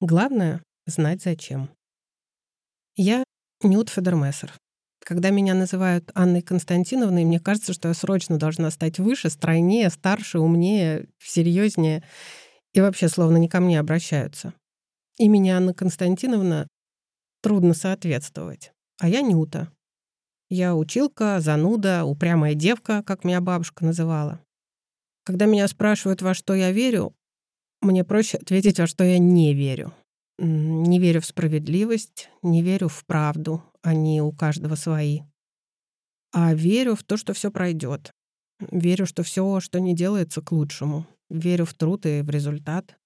Главное — знать зачем. Я Нют Федермессер. Когда меня называют Анной Константиновной, мне кажется, что я срочно должна стать выше, стройнее, старше, умнее, серьезнее. И вообще словно не ко мне обращаются. Имени Анна Константиновна трудно соответствовать. А я Нюта. Я училка, зануда, упрямая девка, как меня бабушка называла. Когда меня спрашивают, во что я верю, мне проще ответить, во что я не верю. Не верю в справедливость, не верю в правду, они у каждого свои. А верю в то, что все пройдет. Верю, что все, что не делается, к лучшему. Верю в труд и в результат.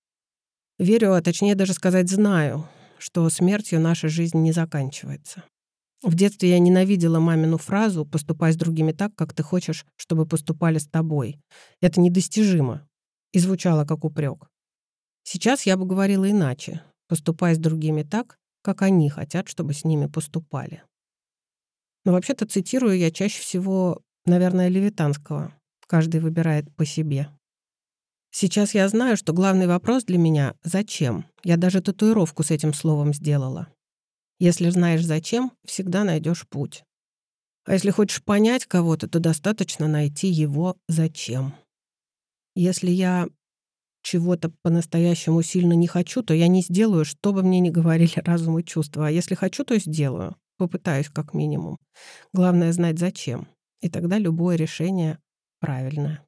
Верю, а точнее даже сказать знаю, что смертью наша жизнь не заканчивается. В детстве я ненавидела мамину фразу «поступай с другими так, как ты хочешь, чтобы поступали с тобой». Это недостижимо. И звучало как упрек. Сейчас я бы говорила иначе поступая с другими так, как они хотят, чтобы с ними поступали. Но вообще-то цитирую я чаще всего, наверное, Левитанского. Каждый выбирает по себе. Сейчас я знаю, что главный вопрос для меня — зачем? Я даже татуировку с этим словом сделала. Если знаешь зачем, всегда найдешь путь. А если хочешь понять кого-то, то достаточно найти его зачем. Если я чего-то по-настоящему сильно не хочу, то я не сделаю, что бы мне ни говорили разум и чувства. А если хочу, то сделаю. Попытаюсь как минимум. Главное знать зачем. И тогда любое решение правильное.